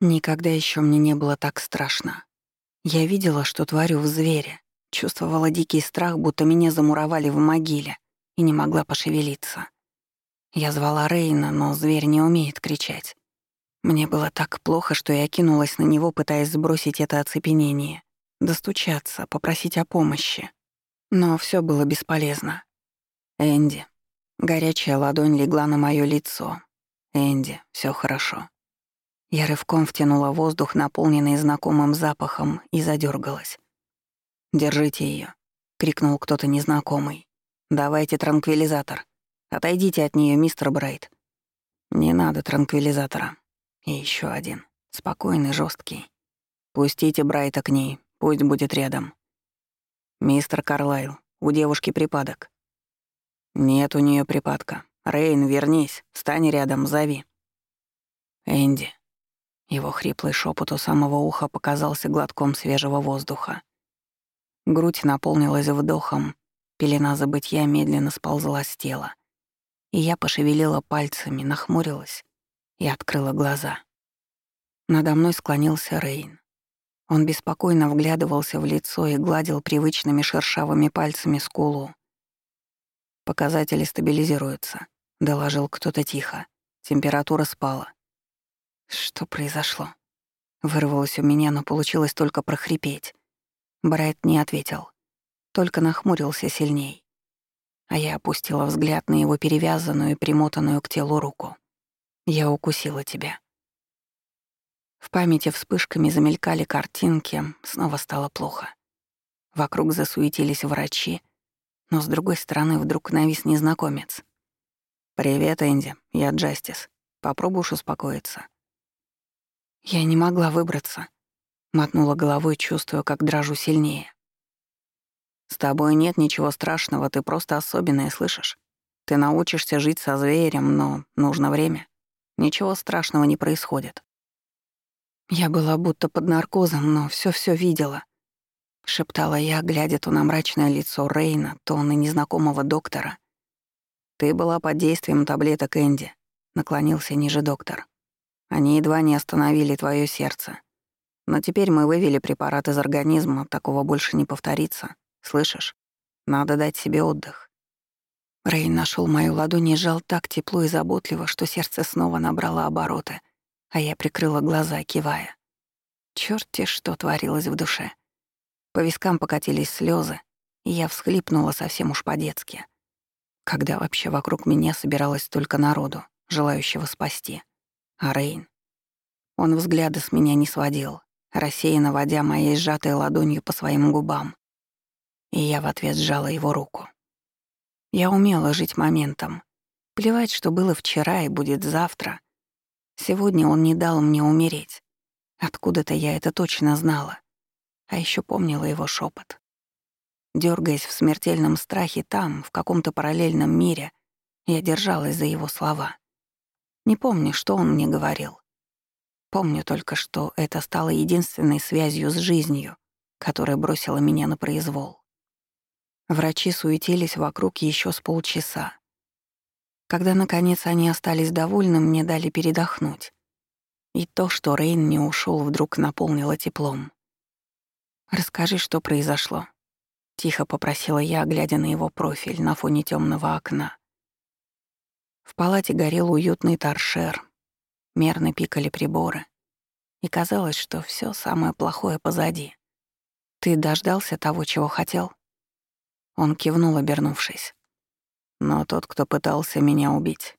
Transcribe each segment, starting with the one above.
Никогда еще мне не было так страшно. Я видела, что творю в звере, чувствовала дикий страх, будто меня замуровали в могиле, и не могла пошевелиться. Я звала Рейна, но зверь не умеет кричать. Мне было так плохо, что я кинулась на него, пытаясь сбросить это оцепенение, достучаться, попросить о помощи. Но все было бесполезно. Энди. Горячая ладонь легла на мое лицо. Энди, все хорошо. Я рывком втянула воздух, наполненный знакомым запахом, и задергалась. «Держите ее, крикнул кто-то незнакомый. «Давайте транквилизатор. Отойдите от нее, мистер Брайт». «Не надо транквилизатора». И еще один, спокойный, жесткий. «Пустите Брайта к ней, пусть будет рядом». «Мистер Карлайл, у девушки припадок». «Нет у нее припадка. Рейн, вернись, встань рядом, зови». «Энди». Его хриплый шепот у самого уха показался глотком свежего воздуха. Грудь наполнилась вдохом, пелена забытья медленно сползла с тела. И я пошевелила пальцами, нахмурилась и открыла глаза. Надо мной склонился Рейн. Он беспокойно вглядывался в лицо и гладил привычными шершавыми пальцами скулу. «Показатели стабилизируются», — доложил кто-то тихо. Температура спала. Что произошло? Вырвалось у меня, но получилось только прохрипеть. Брайт не ответил, только нахмурился сильней. А я опустила взгляд на его перевязанную и примотанную к телу руку. Я укусила тебя. В памяти вспышками замелькали картинки, снова стало плохо. Вокруг засуетились врачи, но с другой стороны вдруг навис незнакомец. «Привет, Энди, я Джастис. Попробуешь успокоиться?» Я не могла выбраться. Мотнула головой, чувствуя, как дрожу сильнее. «С тобой нет ничего страшного, ты просто особенная, слышишь? Ты научишься жить со зверем, но нужно время. Ничего страшного не происходит». Я была будто под наркозом, но все все видела. Шептала я, глядя то на мрачное лицо Рейна, то на незнакомого доктора. «Ты была под действием таблеток Энди», — наклонился ниже доктор. Они едва не остановили твое сердце. Но теперь мы вывели препарат из организма, такого больше не повторится. Слышишь? Надо дать себе отдых. Рейн нашел мою ладонь и сжал так тепло и заботливо, что сердце снова набрало обороты, а я прикрыла глаза, кивая. Чёрт-те, что творилось в душе. По вискам покатились слезы, и я всхлипнула совсем уж по-детски. Когда вообще вокруг меня собиралось только народу, желающего спасти. А Рейн? Он взгляда с меня не сводил, рассеянно водя моей сжатой ладонью по своим губам. И я в ответ сжала его руку. Я умела жить моментом. Плевать, что было вчера и будет завтра. Сегодня он не дал мне умереть. Откуда-то я это точно знала. А еще помнила его шепот. Дергаясь в смертельном страхе там, в каком-то параллельном мире, я держалась за его слова. Не помню, что он мне говорил. Помню только, что это стало единственной связью с жизнью, которая бросила меня на произвол. Врачи суетились вокруг еще с полчаса. Когда, наконец, они остались довольны, мне дали передохнуть. И то, что Рейн не ушел, вдруг наполнило теплом. «Расскажи, что произошло», — тихо попросила я, глядя на его профиль на фоне темного окна. В палате горел уютный торшер, мерно пикали приборы, и казалось, что все самое плохое позади. «Ты дождался того, чего хотел?» Он кивнул, обернувшись. «Но тот, кто пытался меня убить,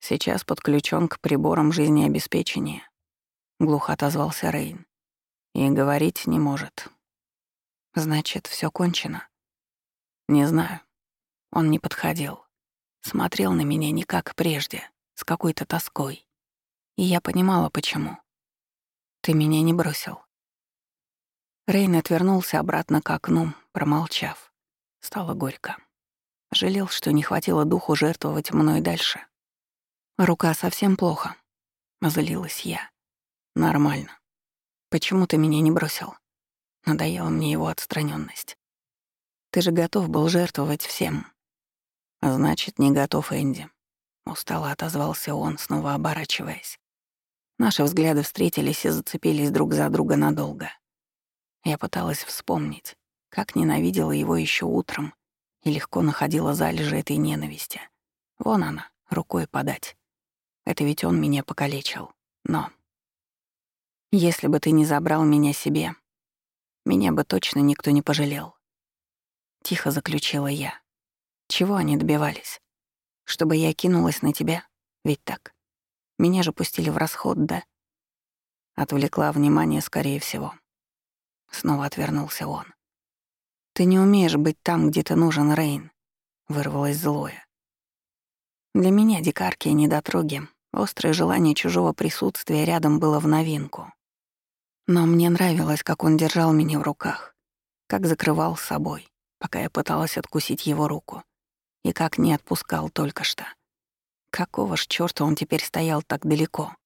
сейчас подключен к приборам жизнеобеспечения», — глухо отозвался Рейн. «И говорить не может». «Значит, все кончено?» «Не знаю». Он не подходил. Смотрел на меня не как прежде, с какой-то тоской. И я понимала, почему. Ты меня не бросил. Рейн отвернулся обратно к окну, промолчав. Стало горько. Жалел, что не хватило духу жертвовать мной дальше. Рука совсем плохо. Злилась я. Нормально. Почему ты меня не бросил? Надоела мне его отстраненность. Ты же готов был жертвовать всем. «Значит, не готов Энди», — устало отозвался он, снова оборачиваясь. Наши взгляды встретились и зацепились друг за друга надолго. Я пыталась вспомнить, как ненавидела его еще утром и легко находила залежи этой ненависти. Вон она, рукой подать. Это ведь он меня покалечил. Но... Если бы ты не забрал меня себе, меня бы точно никто не пожалел. Тихо заключила я. Чего они добивались? Чтобы я кинулась на тебя? Ведь так. Меня же пустили в расход, да? Отвлекла внимание, скорее всего. Снова отвернулся он. «Ты не умеешь быть там, где ты нужен, Рейн», — вырвалось злое. Для меня, дикарки и недотроги, острое желание чужого присутствия рядом было в новинку. Но мне нравилось, как он держал меня в руках, как закрывал собой, пока я пыталась откусить его руку, и как не отпускал только что. Какого ж чёрта он теперь стоял так далеко?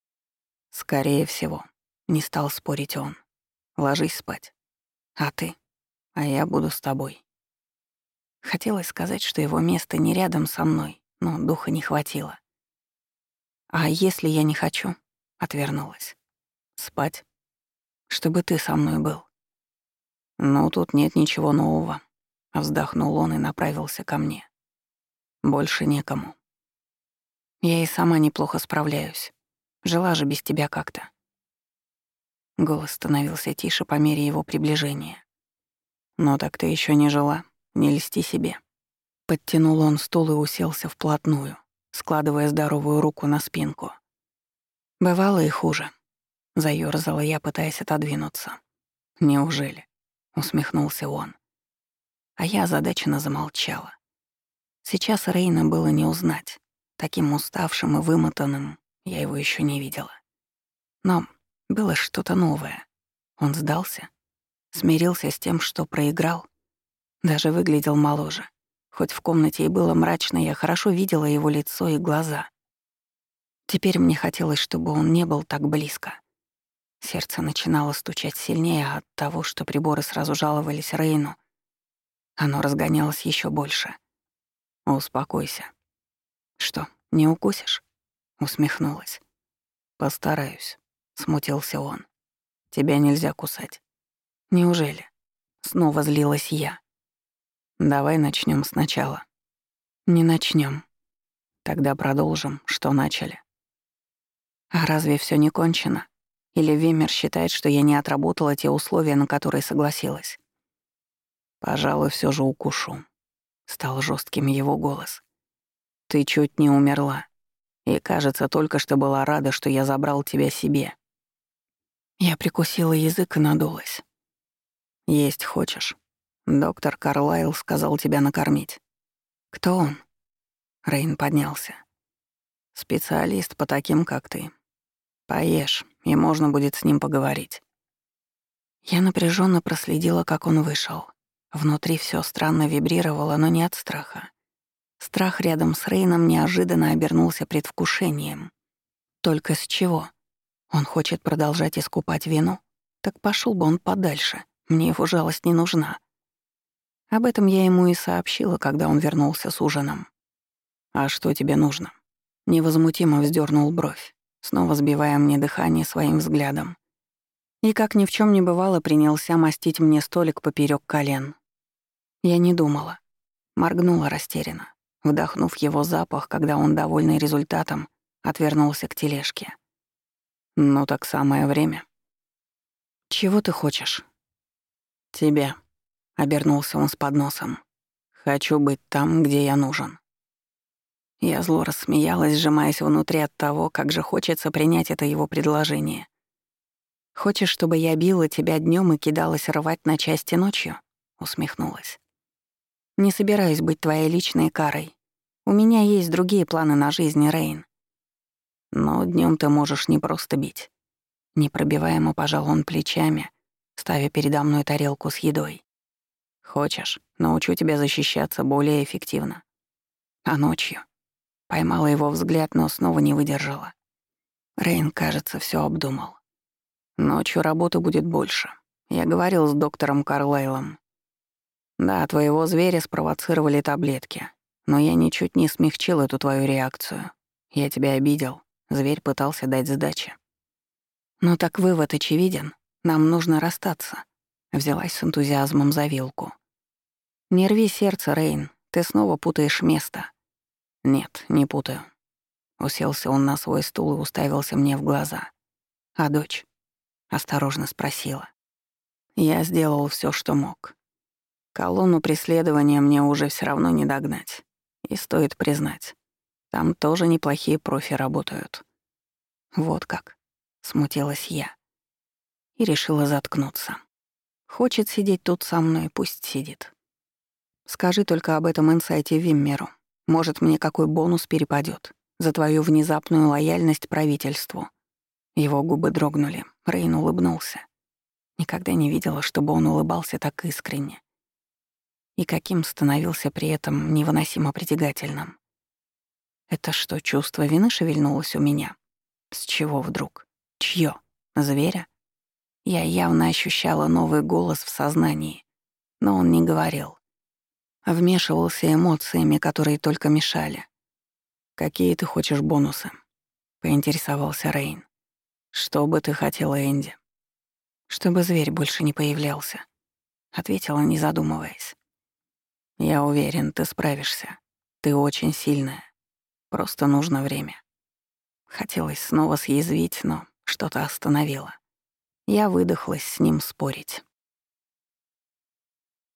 Скорее всего, не стал спорить он. Ложись спать. А ты? А я буду с тобой. Хотелось сказать, что его место не рядом со мной, но духа не хватило. А если я не хочу? Отвернулась. Спать чтобы ты со мной был. Но тут нет ничего нового. Вздохнул он и направился ко мне. Больше некому. Я и сама неплохо справляюсь. Жила же без тебя как-то. Голос становился тише по мере его приближения. «Но так ты еще не жила, не льсти себе». Подтянул он стул и уселся вплотную, складывая здоровую руку на спинку. Бывало и хуже. Заёрзала я, пытаясь отодвинуться. «Неужели?» — усмехнулся он. А я озадаченно замолчала. Сейчас Рейна было не узнать. Таким уставшим и вымотанным я его еще не видела. Но было что-то новое. Он сдался, смирился с тем, что проиграл. Даже выглядел моложе. Хоть в комнате и было мрачно, я хорошо видела его лицо и глаза. Теперь мне хотелось, чтобы он не был так близко. Сердце начинало стучать сильнее от того, что приборы сразу жаловались Рейну. Оно разгонялось еще больше. «Успокойся». «Что, не укусишь?» — усмехнулась. «Постараюсь», — смутился он. «Тебя нельзя кусать». «Неужели?» — снова злилась я. «Давай начнем сначала». «Не начнем. Тогда продолжим, что начали». «А разве все не кончено?» Или Вимер считает, что я не отработала те условия, на которые согласилась? Пожалуй, все же укушу. Стал жестким его голос. Ты чуть не умерла. И, кажется, только что была рада, что я забрал тебя себе. Я прикусила язык и надулась. Есть хочешь. Доктор Карлайл сказал тебя накормить. Кто он? Рейн поднялся. Специалист по таким, как ты. Поешь, и можно будет с ним поговорить. Я напряженно проследила, как он вышел. Внутри все странно вибрировало, но не от страха. Страх рядом с Рейном неожиданно обернулся предвкушением. Только с чего? Он хочет продолжать искупать вину? Так пошел бы он подальше. Мне его жалость не нужна. Об этом я ему и сообщила, когда он вернулся с ужином. «А что тебе нужно?» Невозмутимо вздернул бровь снова сбивая мне дыхание своим взглядом. И как ни в чем не бывало, принялся мастить мне столик поперек колен. Я не думала. Моргнула растерянно, вдохнув его запах, когда он, довольный результатом, отвернулся к тележке. «Ну так самое время». «Чего ты хочешь?» «Тебя», — обернулся он с подносом. «Хочу быть там, где я нужен». Я зло рассмеялась, сжимаясь внутри от того, как же хочется принять это его предложение. «Хочешь, чтобы я била тебя днем и кидалась рвать на части ночью?» — усмехнулась. «Не собираюсь быть твоей личной карой. У меня есть другие планы на жизнь, Рейн. Но днем ты можешь не просто бить». Непробиваемо пожал он плечами, ставя передо мной тарелку с едой. «Хочешь, научу тебя защищаться более эффективно. А ночью Поймала его взгляд, но снова не выдержала. Рейн, кажется, все обдумал. Ночью работы будет больше. Я говорил с доктором Карлайлом. Да, твоего зверя спровоцировали таблетки, но я ничуть не смягчил эту твою реакцию. Я тебя обидел. Зверь пытался дать сдачи. «Ну так вывод очевиден. Нам нужно расстаться», — взялась с энтузиазмом за вилку. «Не рви сердце, Рейн, ты снова путаешь место». «Нет, не путаю». Уселся он на свой стул и уставился мне в глаза. «А дочь?» — осторожно спросила. Я сделал все, что мог. Колонну преследования мне уже все равно не догнать. И стоит признать, там тоже неплохие профи работают. Вот как. Смутилась я. И решила заткнуться. Хочет сидеть тут со мной, пусть сидит. Скажи только об этом инсайте Виммеру. Может, мне какой бонус перепадет за твою внезапную лояльность правительству. Его губы дрогнули. Рейн улыбнулся. Никогда не видела, чтобы он улыбался так искренне. И каким становился при этом невыносимо притягательным. Это что, чувство вины шевельнулось у меня? С чего вдруг? Чье? Зверя? Я явно ощущала новый голос в сознании, но он не говорил. Вмешивался эмоциями, которые только мешали. «Какие ты хочешь бонусы?» — поинтересовался Рейн. «Что бы ты хотела, Энди?» «Чтобы зверь больше не появлялся», — ответила, не задумываясь. «Я уверен, ты справишься. Ты очень сильная. Просто нужно время». Хотелось снова съязвить, но что-то остановило. Я выдохлась с ним спорить.